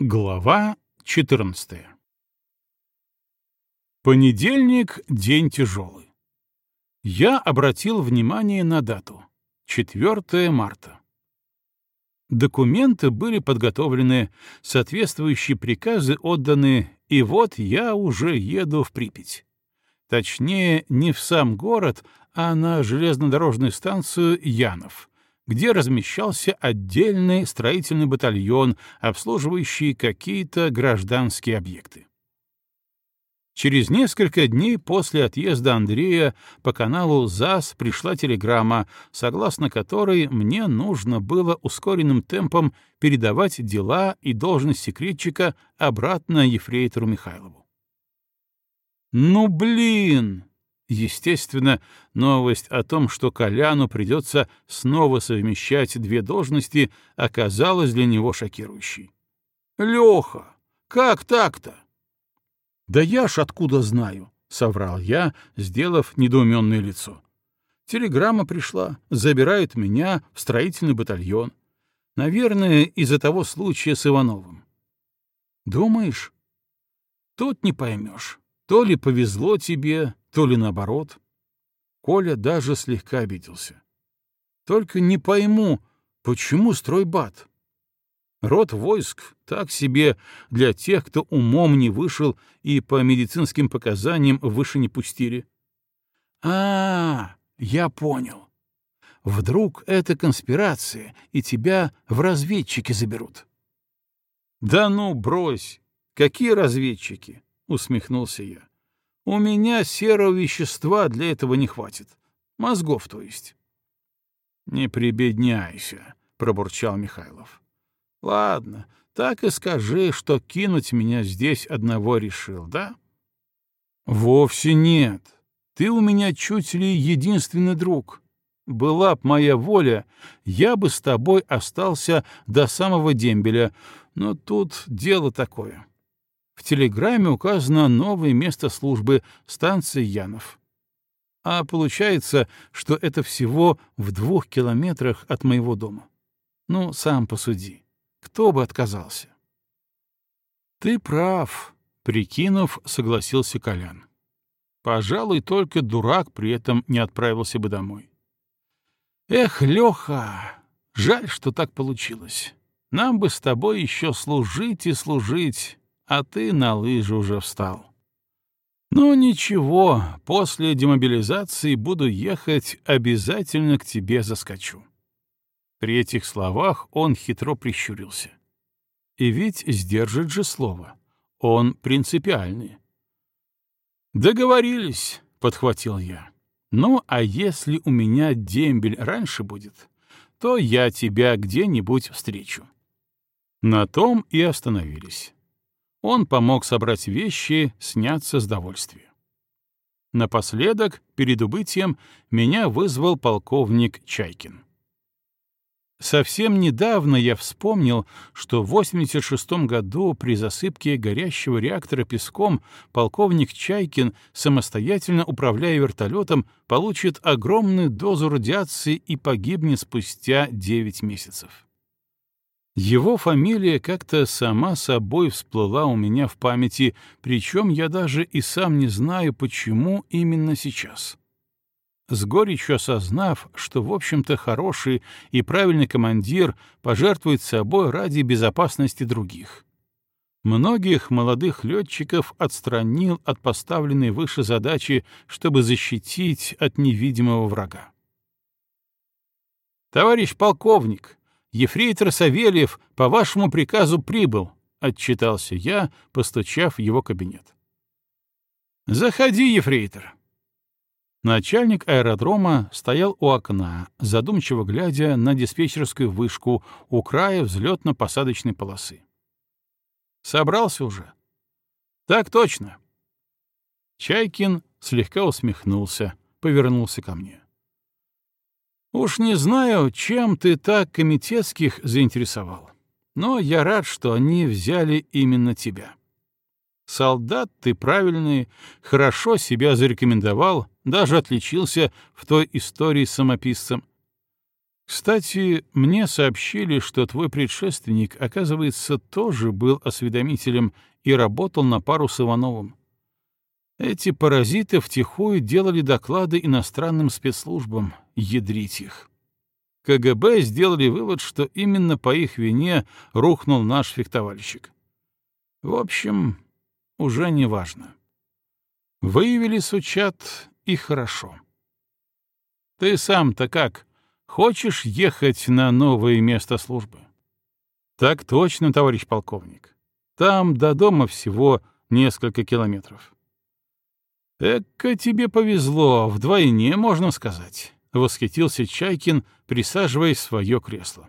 Глава 14 Понедельник — день тяжелый. Я обратил внимание на дату — 4 марта. Документы были подготовлены, соответствующие приказы отданы, и вот я уже еду в Припять. Точнее, не в сам город, а на железнодорожную станцию Янов — где размещался отдельный строительный батальон, обслуживающий какие-то гражданские объекты. Через несколько дней после отъезда Андрея по каналу ЗАС пришла телеграмма, согласно которой мне нужно было ускоренным темпом передавать дела и должность секретчика обратно Ефрейтору Михайлову. «Ну, блин!» Естественно, новость о том, что Коляну придется снова совмещать две должности, оказалась для него шокирующей. «Леха, как так-то?» «Да я ж откуда знаю?» — соврал я, сделав недоуменное лицо. «Телеграмма пришла, забирают меня в строительный батальон. Наверное, из-за того случая с Ивановым». «Думаешь?» «Тут не поймешь. То ли повезло тебе, то ли наоборот. Коля даже слегка обиделся. Только не пойму, почему стройбат? Род войск так себе для тех, кто умом не вышел и по медицинским показаниям выше не пустили. А, -а, -а я понял. Вдруг это конспирация, и тебя в разведчики заберут. Да ну, брось! Какие разведчики? усмехнулся я. У меня серого вещества для этого не хватит. Мозгов, то есть. Не прибедняйся, пробурчал Михайлов. Ладно, так и скажи, что кинуть меня здесь одного решил, да? Вовсе нет. Ты у меня чуть ли единственный друг. Была б моя воля, я бы с тобой остался до самого дембеля, но тут дело такое. В телеграмме указано новое место службы — станция Янов. А получается, что это всего в двух километрах от моего дома. Ну, сам посуди. Кто бы отказался? Ты прав, прикинув, согласился Колян. Пожалуй, только дурак при этом не отправился бы домой. Эх, Леха, жаль, что так получилось. Нам бы с тобой еще служить и служить, а ты на лыжи уже встал. Ну ничего, после демобилизации буду ехать, обязательно к тебе заскочу. При этих словах он хитро прищурился. И ведь сдержит же слово. Он принципиальный. «Договорились», — подхватил я. «Ну, а если у меня дембель раньше будет, то я тебя где-нибудь встречу». На том и остановились. Он помог собрать вещи, сняться с довольствия. Напоследок, перед убытием, меня вызвал полковник Чайкин. Совсем недавно я вспомнил, что в 86 году при засыпке горящего реактора песком полковник Чайкин, самостоятельно управляя вертолетом, получит огромную дозу радиации и погибнет спустя 9 месяцев. Его фамилия как-то сама собой всплыла у меня в памяти, причем я даже и сам не знаю, почему именно сейчас. С горечью осознав, что, в общем-то, хороший и правильный командир пожертвует собой ради безопасности других. Многих молодых летчиков отстранил от поставленной выше задачи, чтобы защитить от невидимого врага. «Товарищ полковник!» Ефрейтор Савельев по вашему приказу прибыл, — отчитался я, постучав в его кабинет. «Заходи, ефрейтор». Начальник аэродрома стоял у окна, задумчиво глядя на диспетчерскую вышку у края взлетно-посадочной полосы. «Собрался уже?» «Так точно». Чайкин слегка усмехнулся, повернулся ко мне. Уж не знаю, чем ты так комитетских заинтересовал, но я рад, что они взяли именно тебя. Солдат ты правильный, хорошо себя зарекомендовал, даже отличился в той истории с самописцем. Кстати, мне сообщили, что твой предшественник, оказывается, тоже был осведомителем и работал на пару с Ивановым. Эти паразиты втихую делали доклады иностранным спецслужбам, ядрить их. КГБ сделали вывод, что именно по их вине рухнул наш фехтовальщик. В общем, уже не важно. Выявили сучат, и хорошо. Ты сам-то как? Хочешь ехать на новое место службы? Так точно, товарищ полковник. Там до дома всего несколько километров. «Эка тебе повезло, вдвойне, можно сказать», — восхитился Чайкин, присаживаясь в свое кресло.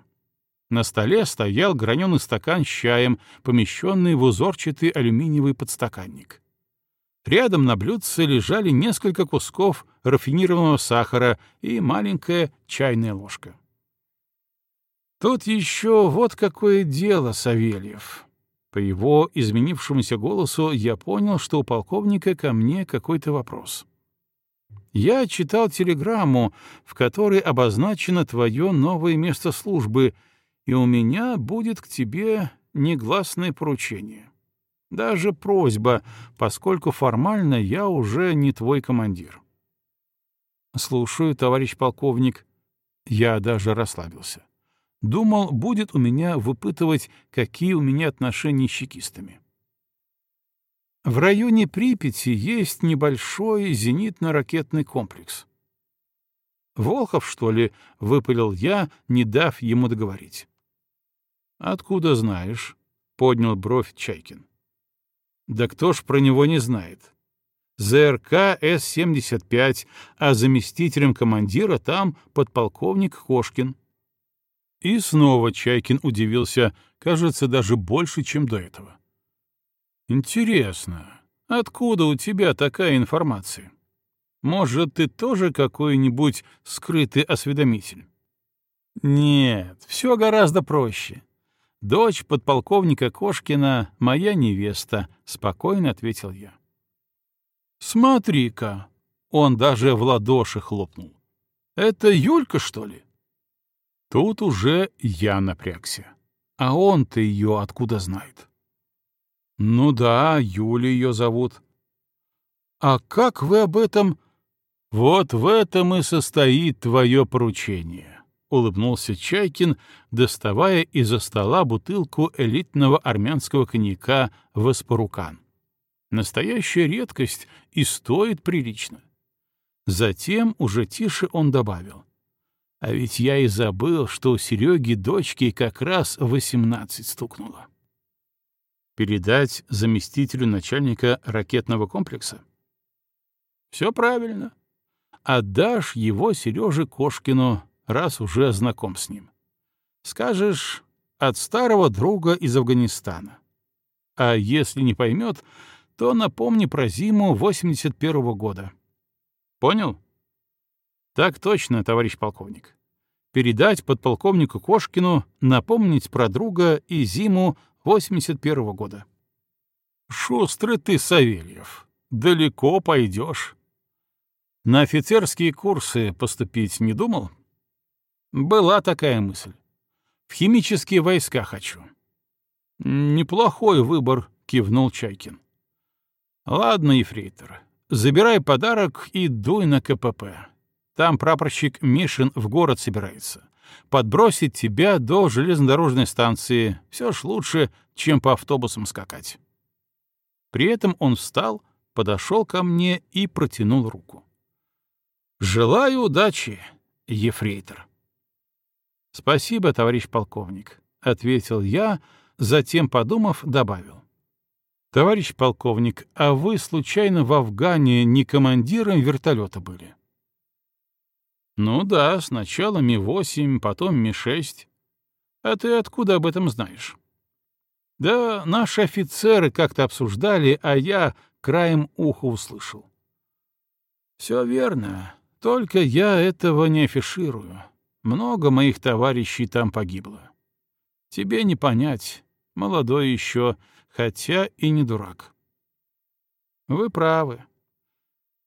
На столе стоял граненый стакан с чаем, помещенный в узорчатый алюминиевый подстаканник. Рядом на блюдце лежали несколько кусков рафинированного сахара и маленькая чайная ложка. «Тут еще вот какое дело, Савельев», по его изменившемуся голосу я понял, что у полковника ко мне какой-то вопрос. Я читал телеграмму, в которой обозначено твое новое место службы, и у меня будет к тебе негласное поручение. Даже просьба, поскольку формально я уже не твой командир. Слушаю, товарищ полковник. Я даже расслабился. Думал, будет у меня выпытывать, какие у меня отношения с чекистами. В районе Припяти есть небольшой зенитно-ракетный комплекс. «Волхов, что ли?» — выпалил я, не дав ему договорить. «Откуда знаешь?» — поднял бровь Чайкин. «Да кто ж про него не знает?» ЗРК С-75, а заместителем командира там подполковник Кошкин. И снова Чайкин удивился, кажется, даже больше, чем до этого. «Интересно, откуда у тебя такая информация? Может, ты тоже какой-нибудь скрытый осведомитель?» «Нет, все гораздо проще. Дочь подполковника Кошкина — моя невеста», — спокойно ответил я. «Смотри-ка!» — он даже в ладоши хлопнул. «Это Юлька, что ли?» Тут уже я напрягся. А он-то ее откуда знает? Ну да, Юля ее зовут. А как вы об этом... Вот в этом и состоит твое поручение, — улыбнулся Чайкин, доставая из-за стола бутылку элитного армянского коньяка «Васпарукан». Настоящая редкость и стоит прилично. Затем уже тише он добавил. А ведь я и забыл, что у Сереги дочки как раз восемнадцать стукнуло. Передать заместителю начальника ракетного комплекса? Все правильно. Отдашь его Сереже Кошкину, раз уже знаком с ним. Скажешь, от старого друга из Афганистана. А если не поймет, то напомни про зиму 81-го года. Понял? Так точно, товарищ полковник. Передать подполковнику Кошкину, напомнить про друга и зиму 81-го года. Шустрый ты, Савельев, далеко пойдешь. На офицерские курсы поступить не думал? Была такая мысль. В химические войска хочу. Неплохой выбор, кивнул Чайкин. Ладно, ефрейтор, забирай подарок и дуй на КПП. Там прапорщик Мишин в город собирается. Подбросить тебя до железнодорожной станции. Все ж лучше, чем по автобусам скакать. При этом он встал, подошел ко мне и протянул руку. «Желаю удачи, ефрейтор». «Спасибо, товарищ полковник», — ответил я, затем, подумав, добавил. «Товарищ полковник, а вы случайно в Афгане не командиром вертолета были?» Ну да, сначала Ми-8, потом Ми-6. А ты откуда об этом знаешь? Да наши офицеры как-то обсуждали, а я краем уха услышал. Все верно, только я этого не афиширую. Много моих товарищей там погибло. Тебе не понять, молодой еще, хотя и не дурак. Вы правы.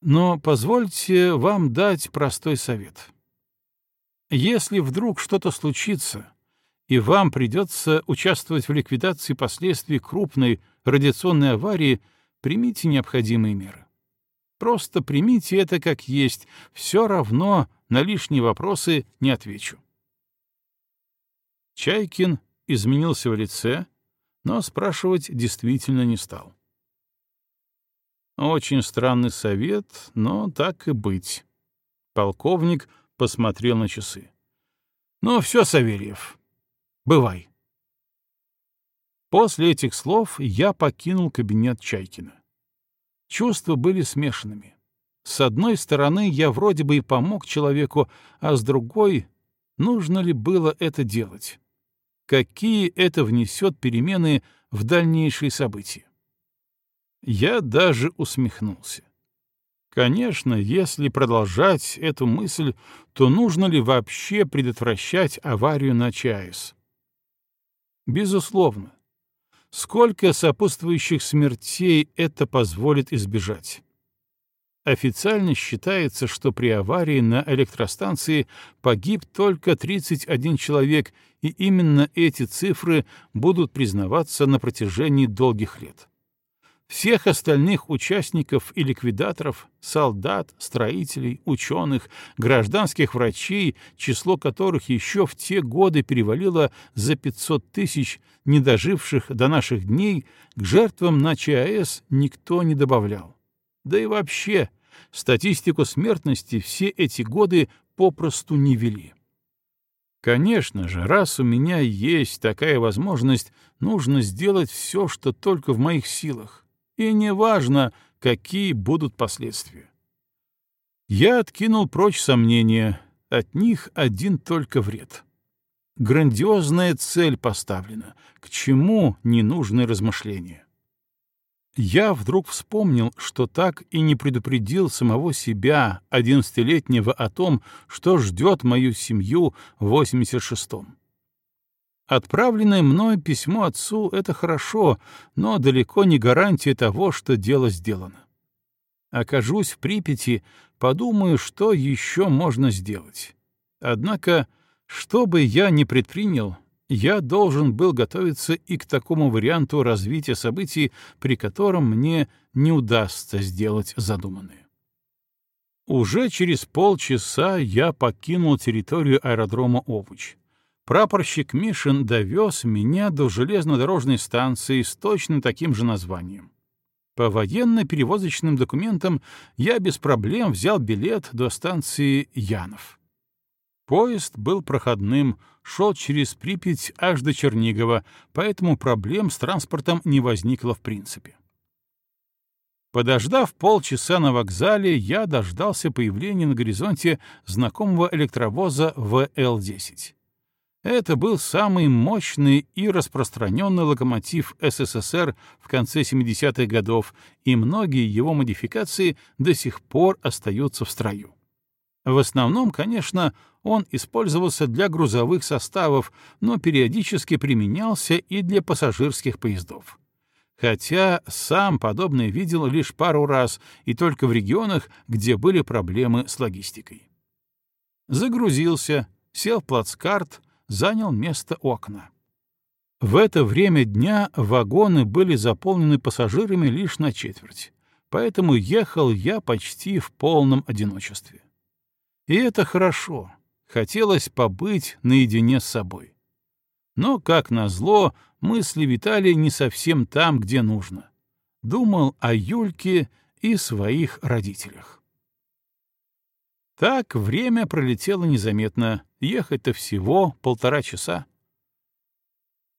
Но позвольте вам дать простой совет. Если вдруг что-то случится, и вам придется участвовать в ликвидации последствий крупной радиационной аварии, примите необходимые меры. Просто примите это как есть, все равно на лишние вопросы не отвечу. Чайкин изменился в лице, но спрашивать действительно не стал. Очень странный совет, но так и быть. Полковник посмотрел на часы. Ну все, Савельев, бывай. После этих слов я покинул кабинет Чайкина. Чувства были смешанными. С одной стороны, я вроде бы и помог человеку, а с другой, нужно ли было это делать? Какие это внесет перемены в дальнейшие события? Я даже усмехнулся. Конечно, если продолжать эту мысль, то нужно ли вообще предотвращать аварию на ЧАЭС? Безусловно. Сколько сопутствующих смертей это позволит избежать? Официально считается, что при аварии на электростанции погиб только 31 человек, и именно эти цифры будут признаваться на протяжении долгих лет. Всех остальных участников и ликвидаторов, солдат, строителей, ученых, гражданских врачей, число которых еще в те годы перевалило за 500 тысяч, не доживших до наших дней, к жертвам на ЧАЭС никто не добавлял. Да и вообще, статистику смертности все эти годы попросту не вели. Конечно же, раз у меня есть такая возможность, нужно сделать все, что только в моих силах и неважно, какие будут последствия. Я откинул прочь сомнения, от них один только вред. Грандиозная цель поставлена, к чему ненужные размышления. Я вдруг вспомнил, что так и не предупредил самого себя, одиннадцатилетнего, о том, что ждет мою семью в 86-м. Отправленное мной письмо отцу — это хорошо, но далеко не гарантия того, что дело сделано. Окажусь в Припяти, подумаю, что еще можно сделать. Однако, что бы я ни предпринял, я должен был готовиться и к такому варианту развития событий, при котором мне не удастся сделать задуманное. Уже через полчаса я покинул территорию аэродрома Овуч прапорщик Мишин довез меня до железнодорожной станции с точно таким же названием. По военно-перевозочным документам я без проблем взял билет до станции Янов. Поезд был проходным, шел через Припять аж до Чернигова, поэтому проблем с транспортом не возникло в принципе. Подождав полчаса на вокзале, я дождался появления на горизонте знакомого электровоза ВЛ-10. Это был самый мощный и распространенный локомотив СССР в конце 70-х годов, и многие его модификации до сих пор остаются в строю. В основном, конечно, он использовался для грузовых составов, но периодически применялся и для пассажирских поездов. Хотя сам подобное видел лишь пару раз, и только в регионах, где были проблемы с логистикой. Загрузился, сел в плацкарт, занял место у окна. В это время дня вагоны были заполнены пассажирами лишь на четверть, поэтому ехал я почти в полном одиночестве. И это хорошо, хотелось побыть наедине с собой. Но, как назло, мысли витали не совсем там, где нужно. Думал о Юльке и своих родителях. Так время пролетело незаметно, ехать-то всего полтора часа.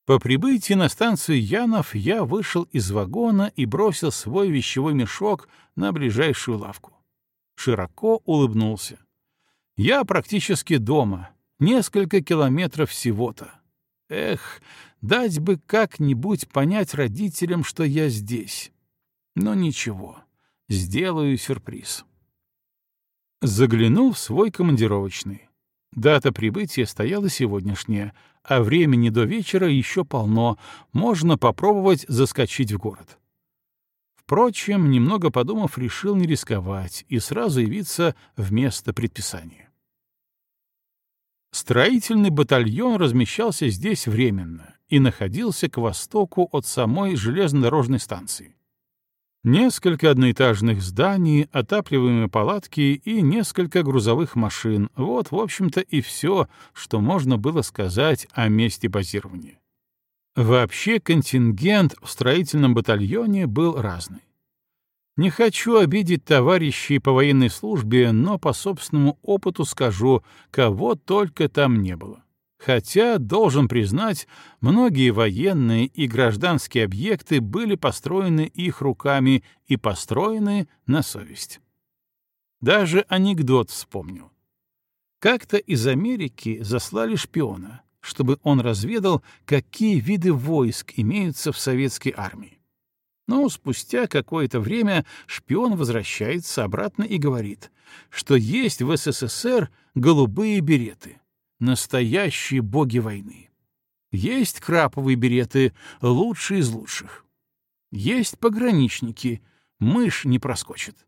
По прибытии на станцию Янов я вышел из вагона и бросил свой вещевой мешок на ближайшую лавку. Широко улыбнулся. Я практически дома, несколько километров всего-то. Эх, дать бы как-нибудь понять родителям, что я здесь. Но ничего, сделаю сюрприз. Заглянул в свой командировочный. Дата прибытия стояла сегодняшняя, а времени до вечера еще полно, можно попробовать заскочить в город. Впрочем, немного подумав, решил не рисковать и сразу явиться вместо предписания. Строительный батальон размещался здесь временно и находился к востоку от самой железнодорожной станции. Несколько одноэтажных зданий, отапливаемые палатки и несколько грузовых машин — вот, в общем-то, и все, что можно было сказать о месте базирования. Вообще контингент в строительном батальоне был разный. Не хочу обидеть товарищей по военной службе, но по собственному опыту скажу, кого только там не было. Хотя, должен признать, многие военные и гражданские объекты были построены их руками и построены на совесть. Даже анекдот вспомнил. Как-то из Америки заслали шпиона, чтобы он разведал, какие виды войск имеются в советской армии. Но спустя какое-то время шпион возвращается обратно и говорит, что есть в СССР голубые береты, настоящие боги войны. Есть краповые береты, лучшие из лучших. Есть пограничники, мышь не проскочит.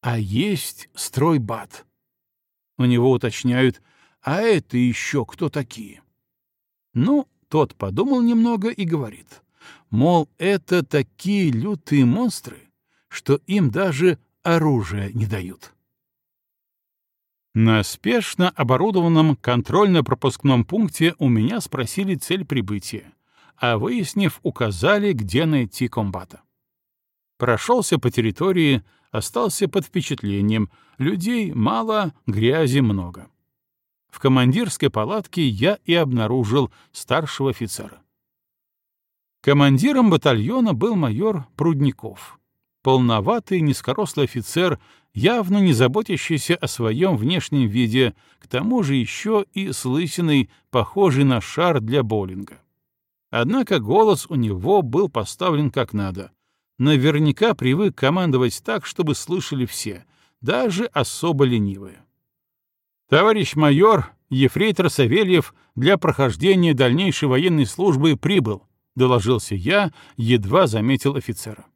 А есть стройбат. У него уточняют, а это еще кто такие? Ну, тот подумал немного и говорит — Мол, это такие лютые монстры, что им даже оружие не дают. На спешно оборудованном контрольно-пропускном пункте у меня спросили цель прибытия, а выяснив, указали, где найти комбата. Прошелся по территории, остался под впечатлением. Людей мало, грязи много. В командирской палатке я и обнаружил старшего офицера. Командиром батальона был майор Прудников. Полноватый, низкорослый офицер, явно не заботящийся о своем внешнем виде, к тому же еще и с лысиной, похожий на шар для боулинга. Однако голос у него был поставлен как надо. Наверняка привык командовать так, чтобы слышали все, даже особо ленивые. «Товарищ майор, ефрейтор Савельев для прохождения дальнейшей военной службы прибыл», — доложился я, едва заметил офицера.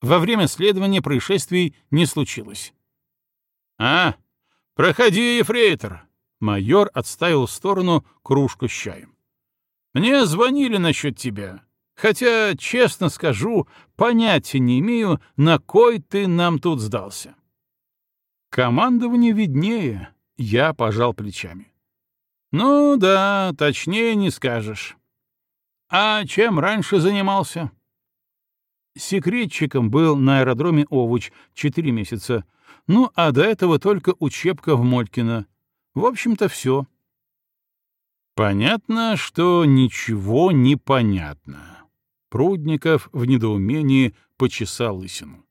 Во время следования происшествий не случилось. «А, проходи, ефрейтор!» Майор отставил в сторону кружку с чаем. «Мне звонили насчет тебя, хотя, честно скажу, понятия не имею, на кой ты нам тут сдался». «Командование виднее», — я пожал плечами. «Ну да, точнее не скажешь. А чем раньше занимался? Секретчиком был на аэродроме Овуч четыре месяца. Ну, а до этого только учебка в Молькино. В общем-то, все. Понятно, что ничего не понятно. Прудников в недоумении почесал лысину.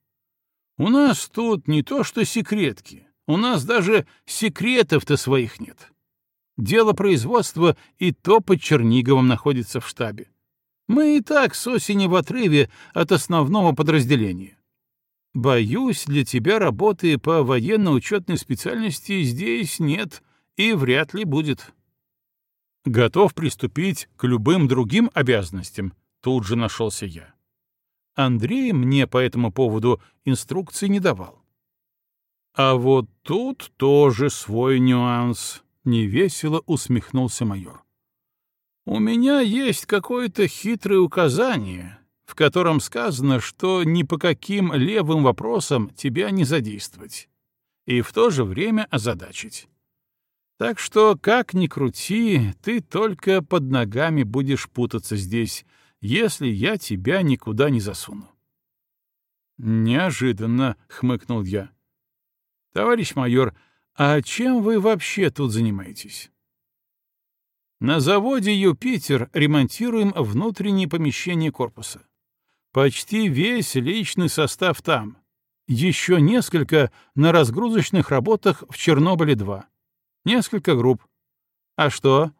У нас тут не то что секретки, у нас даже секретов-то своих нет. Дело производства и то под Черниговым находится в штабе. Мы и так с осени в отрыве от основного подразделения. Боюсь, для тебя работы по военно-учетной специальности здесь нет и вряд ли будет. Готов приступить к любым другим обязанностям, тут же нашелся я. Андрей мне по этому поводу инструкции не давал. А вот тут тоже свой нюанс, невесело усмехнулся майор. У меня есть какое-то хитрое указание, в котором сказано, что ни по каким левым вопросам тебя не задействовать и в то же время озадачить. Так что, как ни крути, ты только под ногами будешь путаться здесь, если я тебя никуда не засуну. Неожиданно, — хмыкнул я. Товарищ майор, а чем вы вообще тут занимаетесь? На заводе «Юпитер» ремонтируем внутренние помещения корпуса. Почти весь личный состав там. Еще несколько на разгрузочных работах в Чернобыле-2. Несколько групп. А что,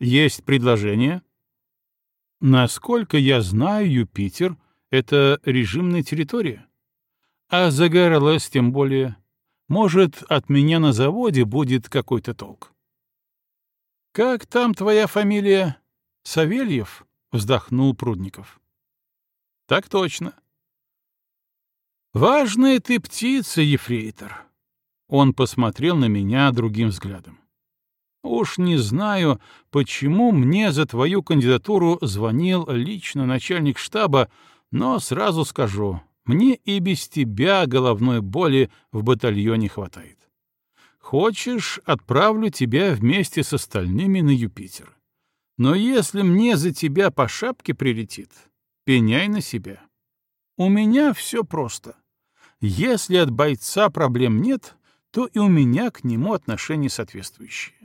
есть предложение? Насколько я знаю, Юпитер — это режимная территория. А загорелась тем более. Может, от меня на заводе будет какой-то толк. «Как там твоя фамилия? Савельев?» — вздохнул Прудников. «Так точно». «Важная ты птица, ефрейтор!» Он посмотрел на меня другим взглядом. Уж не знаю, почему мне за твою кандидатуру звонил лично начальник штаба, но сразу скажу, мне и без тебя головной боли в батальоне хватает. Хочешь, отправлю тебя вместе с остальными на Юпитер. Но если мне за тебя по шапке прилетит, пеняй на себя. У меня все просто. Если от бойца проблем нет, то и у меня к нему отношения соответствующие.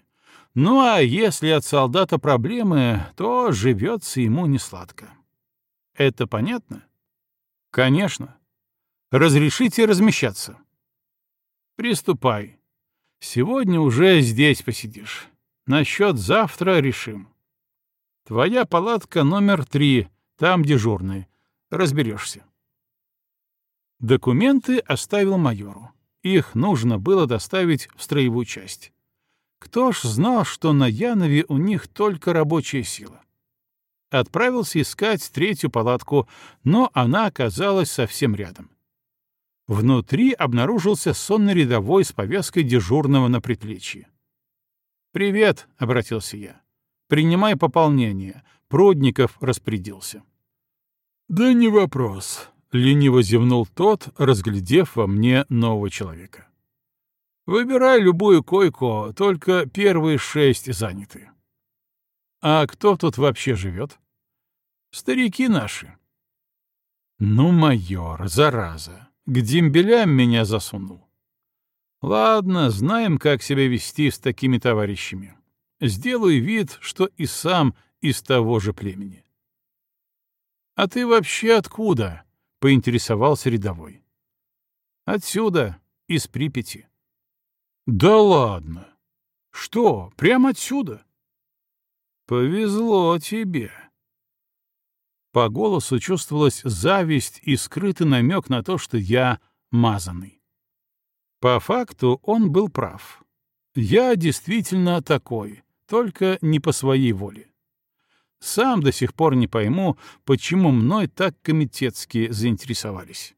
Ну а если от солдата проблемы, то живется ему несладко. Это понятно? Конечно. Разрешите размещаться. Приступай. Сегодня уже здесь посидишь. Насчет завтра решим. Твоя палатка номер три, там дежурный. Разберешься. Документы оставил майору. Их нужно было доставить в строевую часть. Кто ж знал, что на Янове у них только рабочая сила? Отправился искать третью палатку, но она оказалась совсем рядом. Внутри обнаружился сонный рядовой с повязкой дежурного на предплечье. «Привет», — обратился я. «Принимай пополнение». Прудников распорядился. «Да не вопрос», — лениво зевнул тот, разглядев во мне нового человека. Выбирай любую койку, только первые шесть заняты. А кто тут вообще живет? Старики наши. Ну, майор, зараза, к дембелям меня засунул. Ладно, знаем, как себя вести с такими товарищами. Сделаю вид, что и сам из того же племени. А ты вообще откуда? — поинтересовался рядовой. Отсюда, из Припяти. Да ладно. Что, прямо отсюда? Повезло тебе. По голосу чувствовалась зависть и скрытый намек на то, что я мазанный. По факту он был прав. Я действительно такой, только не по своей воле. Сам до сих пор не пойму, почему мной так комитетски заинтересовались.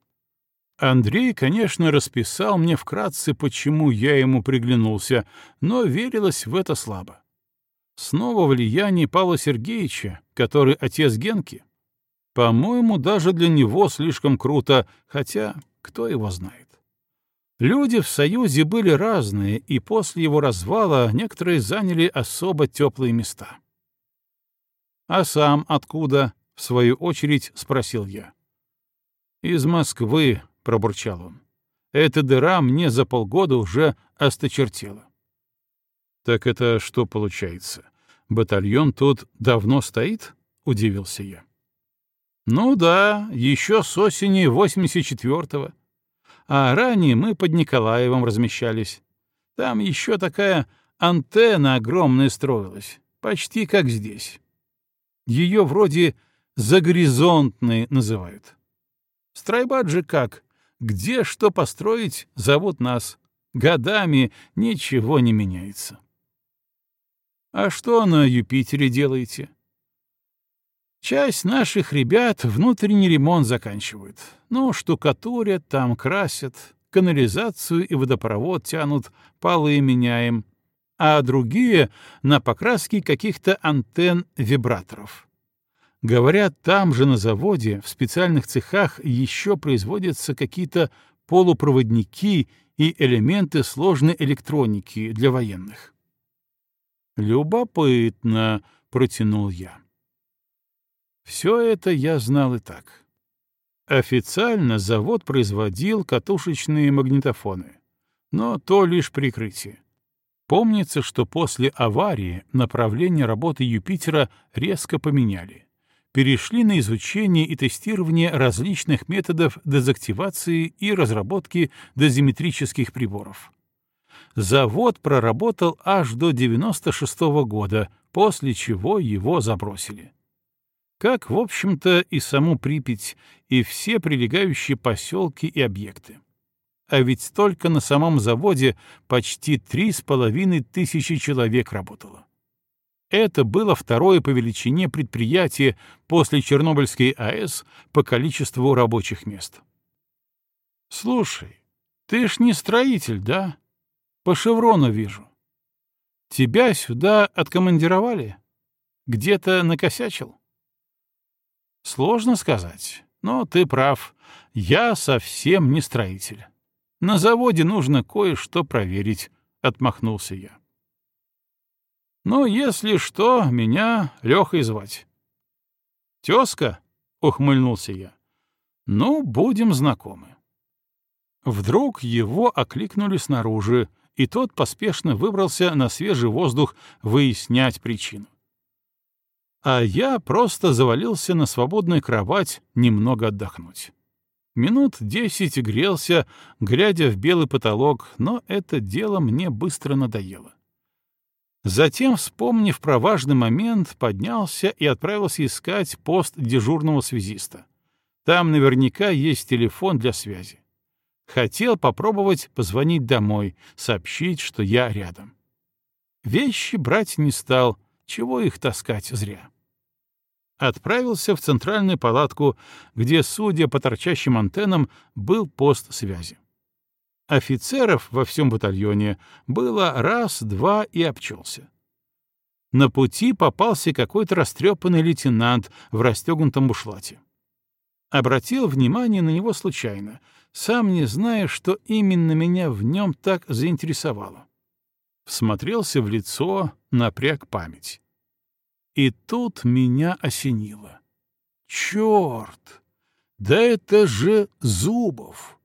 Андрей, конечно, расписал мне вкратце, почему я ему приглянулся, но верилось в это слабо. Снова влияние Павла Сергеевича, который отец Генки. По-моему, даже для него слишком круто, хотя кто его знает. Люди в Союзе были разные, и после его развала некоторые заняли особо теплые места. «А сам откуда?» — в свою очередь спросил я. «Из Москвы», — пробурчал он. «Эта дыра мне за полгода уже осточертела». «Так это что получается? Батальон тут давно стоит?» — удивился я. «Ну да, еще с осени 84-го. А ранее мы под Николаевым размещались. Там еще такая антенна огромная строилась, почти как здесь. Ее вроде загоризонтной называют. Страйбат же как? Где что построить, зовут нас. Годами ничего не меняется. А что на Юпитере делаете? Часть наших ребят внутренний ремонт заканчивают. Ну, штукатурят, там красят, канализацию и водопровод тянут, полы меняем. А другие — на покраске каких-то антенн-вибраторов. Говорят, там же на заводе, в специальных цехах еще производятся какие-то полупроводники и элементы сложной электроники для военных. «Любопытно», — протянул я. Все это я знал и так. Официально завод производил катушечные магнитофоны, но то лишь прикрытие. Помнится, что после аварии направление работы Юпитера резко поменяли перешли на изучение и тестирование различных методов дезактивации и разработки дозиметрических приборов. Завод проработал аж до 96 -го года, после чего его забросили. Как, в общем-то, и саму Припять, и все прилегающие поселки и объекты. А ведь только на самом заводе почти три с половиной тысячи человек работало. Это было второе по величине предприятие после Чернобыльской АЭС по количеству рабочих мест. «Слушай, ты ж не строитель, да? По шеврону вижу. Тебя сюда откомандировали? Где-то накосячил? Сложно сказать, но ты прав. Я совсем не строитель. На заводе нужно кое-что проверить, — отмахнулся я. Но если что, меня Лехой звать. Тезка? — ухмыльнулся я. Ну, будем знакомы. Вдруг его окликнули снаружи, и тот поспешно выбрался на свежий воздух выяснять причину. А я просто завалился на свободную кровать немного отдохнуть. Минут десять грелся, глядя в белый потолок, но это дело мне быстро надоело. Затем, вспомнив про важный момент, поднялся и отправился искать пост дежурного связиста. Там наверняка есть телефон для связи. Хотел попробовать позвонить домой, сообщить, что я рядом. Вещи брать не стал, чего их таскать зря. Отправился в центральную палатку, где, судя по торчащим антеннам, был пост связи. Офицеров во всем батальоне было раз, два и обчелся. На пути попался какой-то растрепанный лейтенант в расстегнутом бушлате. Обратил внимание на него случайно, сам не зная, что именно меня в нем так заинтересовало. Всмотрелся в лицо, напряг память. И тут меня осенило. Черт! Да это же Зубов!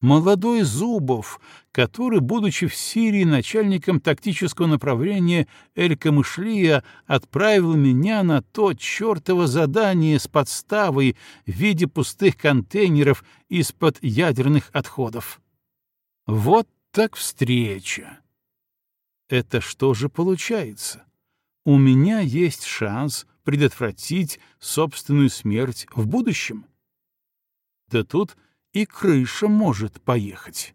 Молодой Зубов, который, будучи в Сирии начальником тактического направления Эль-Камышлия, отправил меня на то чертово задание с подставой в виде пустых контейнеров из-под ядерных отходов. Вот так встреча! Это что же получается? У меня есть шанс предотвратить собственную смерть в будущем? Да тут и крыша может поехать.